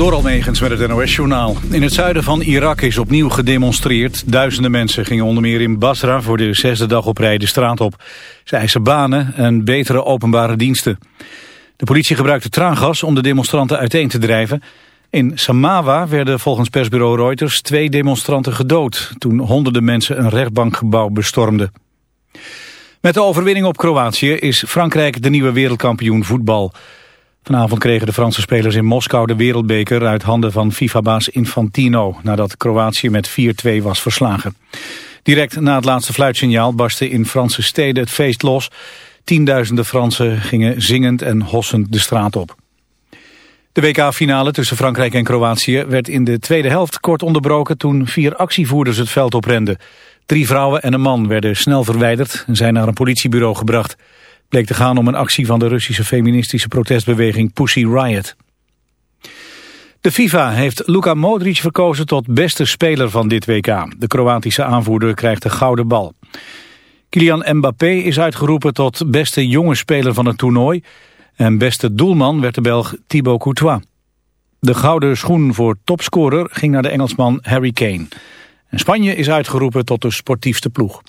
Door Almegens met het NOS-journaal. In het zuiden van Irak is opnieuw gedemonstreerd. Duizenden mensen gingen onder meer in Basra voor de zesde dag op rij de straat op. Ze eisen banen en betere openbare diensten. De politie gebruikte traangas om de demonstranten uiteen te drijven. In Samawa werden volgens persbureau Reuters twee demonstranten gedood... toen honderden mensen een rechtbankgebouw bestormden. Met de overwinning op Kroatië is Frankrijk de nieuwe wereldkampioen voetbal... Vanavond kregen de Franse spelers in Moskou de wereldbeker uit handen van FIFA-baas Infantino, nadat Kroatië met 4-2 was verslagen. Direct na het laatste fluitsignaal barstte in Franse steden het feest los. Tienduizenden Fransen gingen zingend en hossend de straat op. De WK-finale tussen Frankrijk en Kroatië werd in de tweede helft kort onderbroken toen vier actievoerders het veld oprenden. Drie vrouwen en een man werden snel verwijderd en zijn naar een politiebureau gebracht bleek te gaan om een actie van de Russische feministische protestbeweging Pussy Riot. De FIFA heeft Luka Modric verkozen tot beste speler van dit WK. De Kroatische aanvoerder krijgt de gouden bal. Kylian Mbappé is uitgeroepen tot beste jonge speler van het toernooi. En beste doelman werd de Belg Thibaut Courtois. De gouden schoen voor topscorer ging naar de Engelsman Harry Kane. En Spanje is uitgeroepen tot de sportiefste ploeg.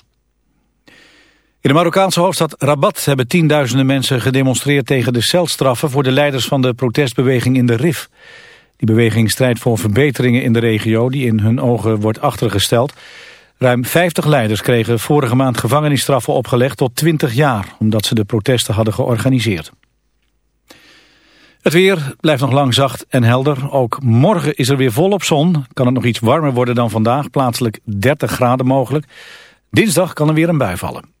In de Marokkaanse hoofdstad Rabat hebben tienduizenden mensen gedemonstreerd tegen de celstraffen voor de leiders van de protestbeweging in de RIF. Die beweging strijdt voor verbeteringen in de regio die in hun ogen wordt achtergesteld. Ruim 50 leiders kregen vorige maand gevangenisstraffen opgelegd tot 20 jaar, omdat ze de protesten hadden georganiseerd. Het weer blijft nog lang zacht en helder. Ook morgen is er weer volop zon. Kan het nog iets warmer worden dan vandaag, plaatselijk 30 graden mogelijk. Dinsdag kan er weer een bui vallen.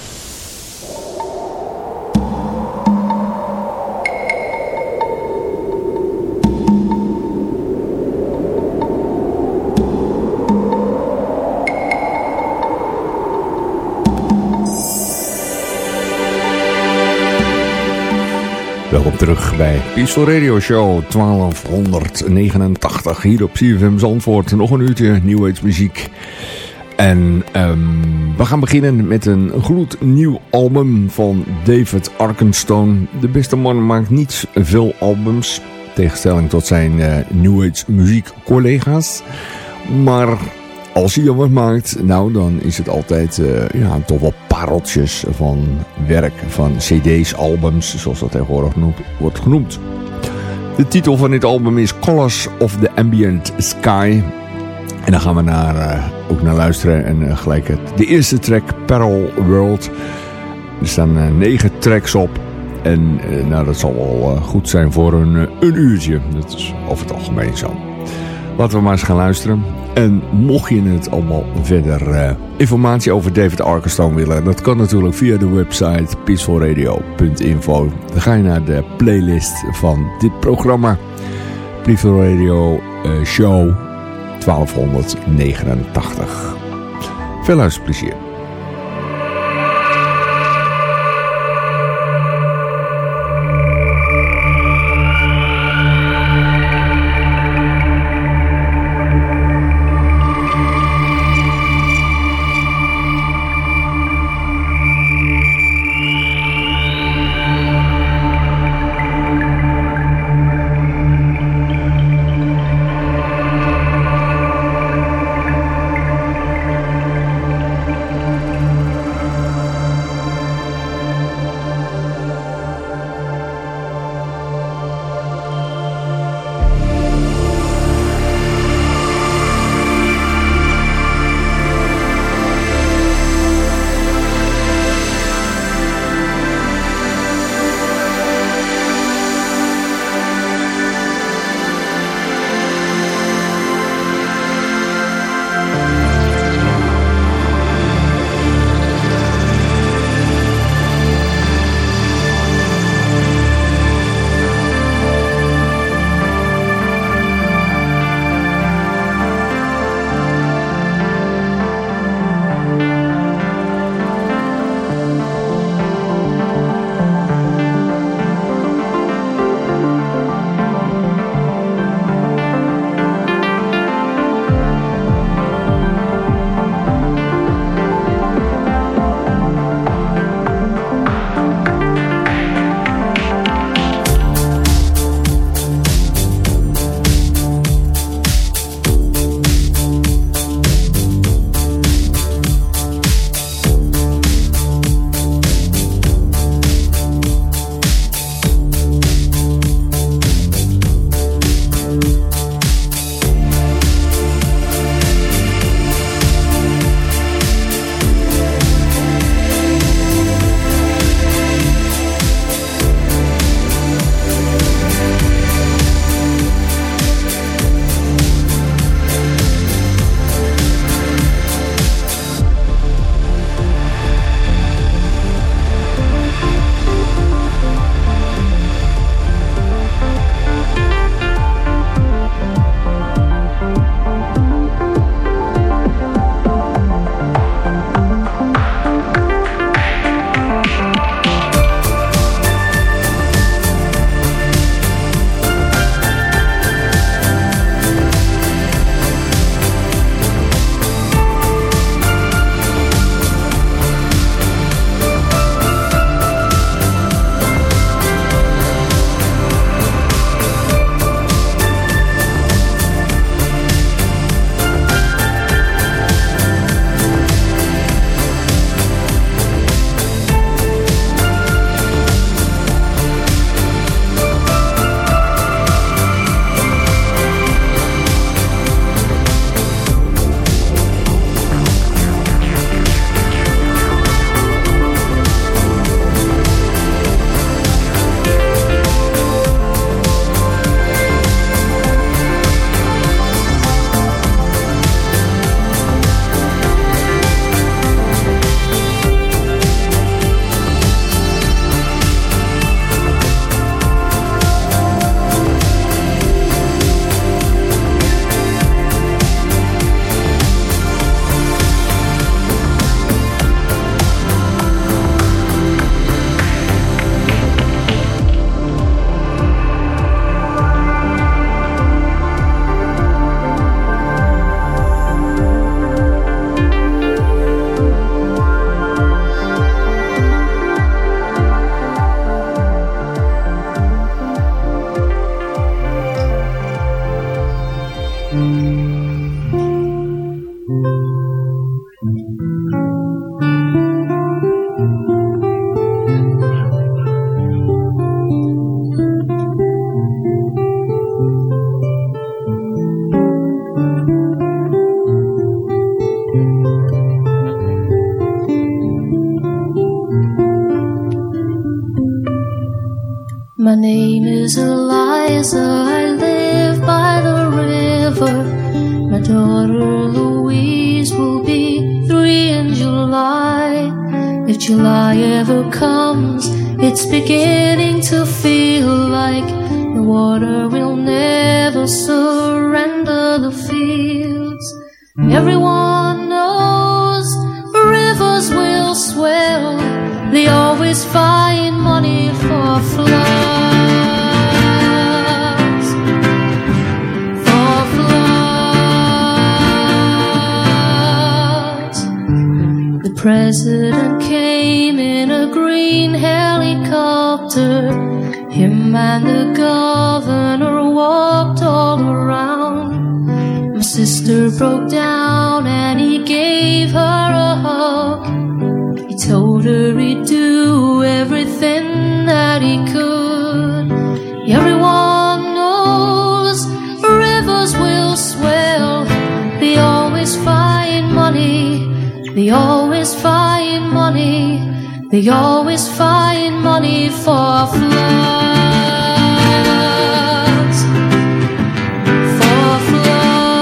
Terug bij Peaceful Radio Show 1289 hier op CFM Zandvoort. Nog een uurtje New Age muziek. En um, we gaan beginnen met een gloednieuw album van David Arkenstone. De beste man maakt niet veel albums, tegenstelling tot zijn uh, New Age muziek collega's. Maar als dan wat maakt, nou dan is het altijd uh, ja, toch wel pareltjes van werk, van cd's, albums, zoals dat tegenwoordig wordt genoemd. De titel van dit album is Colors of the Ambient Sky. En daar gaan we naar, uh, ook naar luisteren en uh, gelijk het, de eerste track, Peril World. Er staan negen tracks op. En nou, dat zal wel goed zijn voor een, een uurtje. Dat is over het algemeen zo. Laten we maar eens gaan luisteren. En mocht je het allemaal verder uh, informatie over David Arkenstone willen... dat kan natuurlijk via de website peacefulradio.info. Dan ga je naar de playlist van dit programma. Peaceful Radio uh, Show 1289. Veel luisterplezier. Money. They always find money for floods. For floods.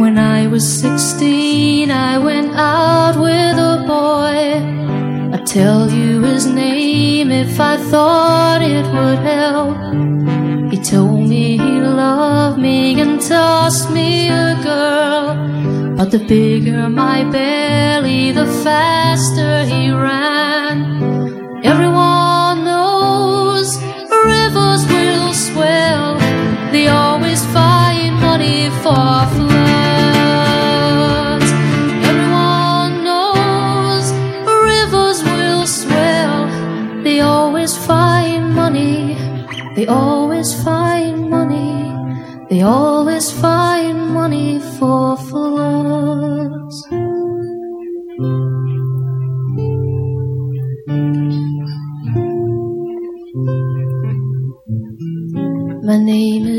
When I was 16, I went out with a boy. I'd tell you his name if I thought it would help. He told me he loved me and tossed me a girl. But the bigger my belly, the faster he ran. Everyone knows rivers will swell. They always find money for floods. Everyone knows rivers will swell. They always find money. They always find money. They always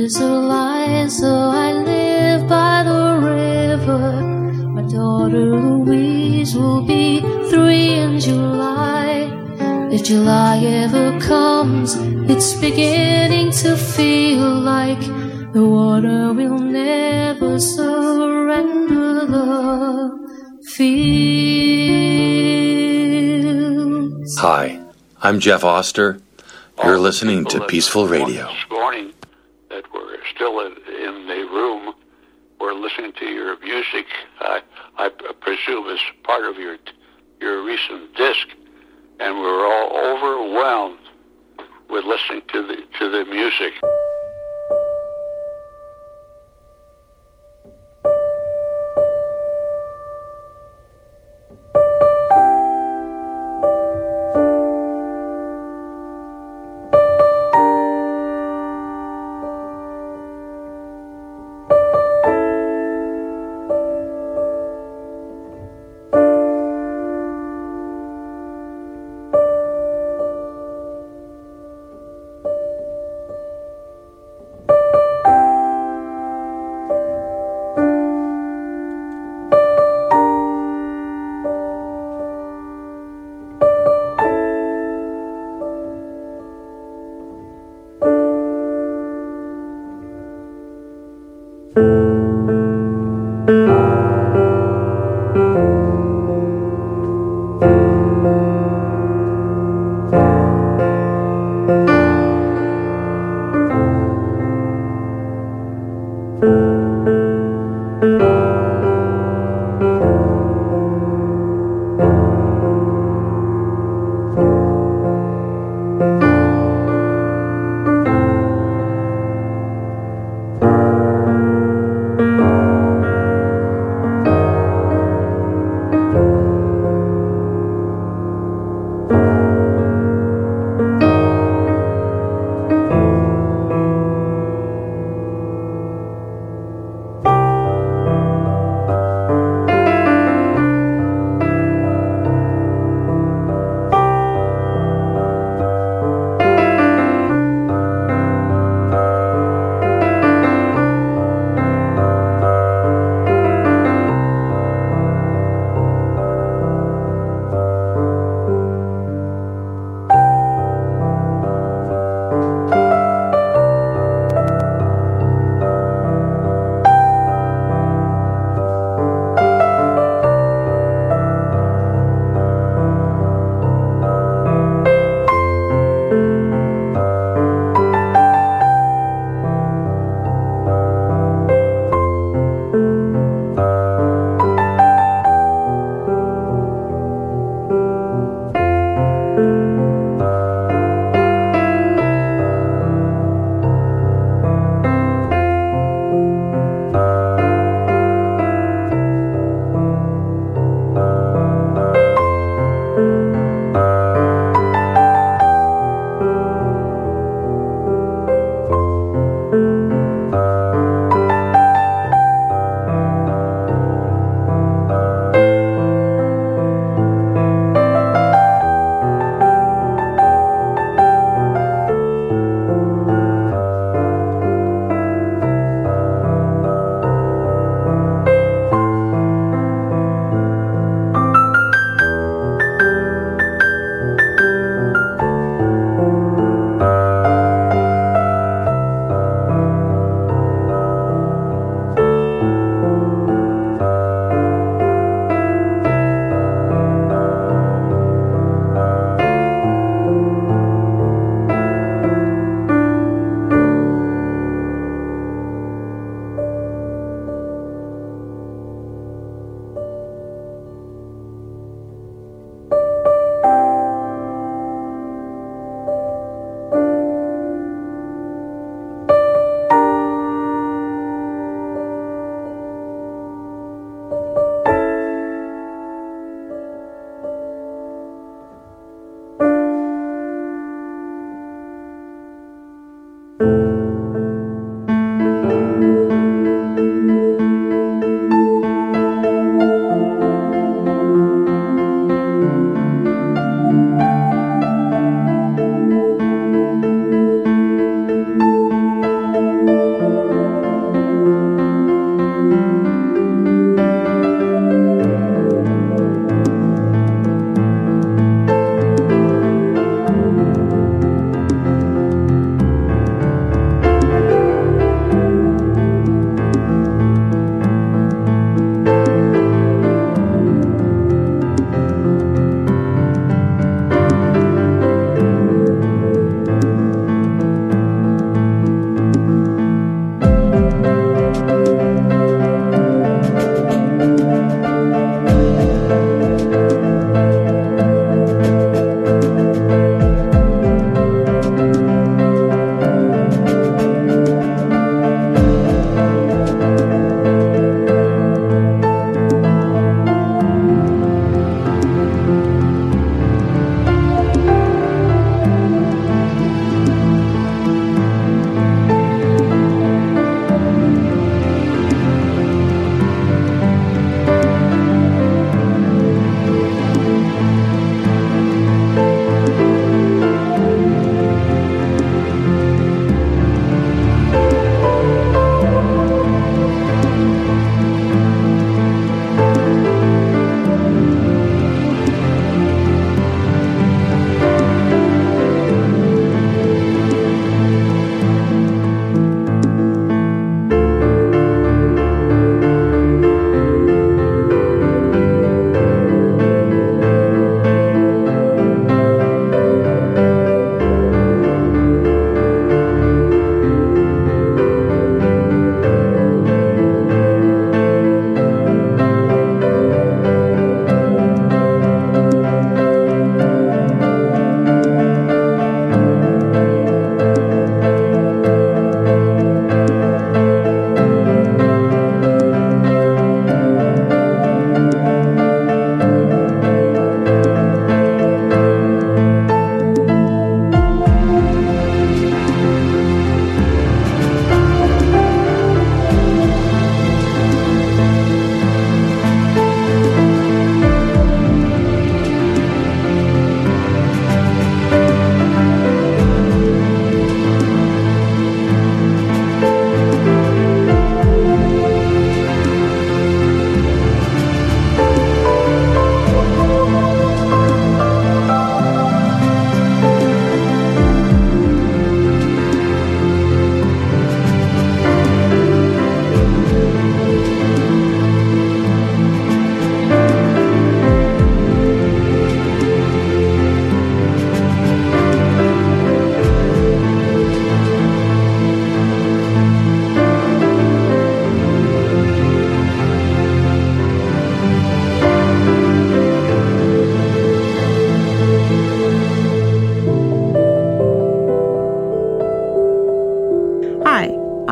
name is Eliza. I live by the river. My daughter Louise will be three in July. If July ever comes, it's beginning to feel like the water will never surrender the fields. Hi, I'm Jeff Oster. You're listening to Peaceful Radio. Morning, that we're still in, in the room, we're listening to your music. I, I presume as part of your your recent disc, and we're all overwhelmed with listening to the to the music.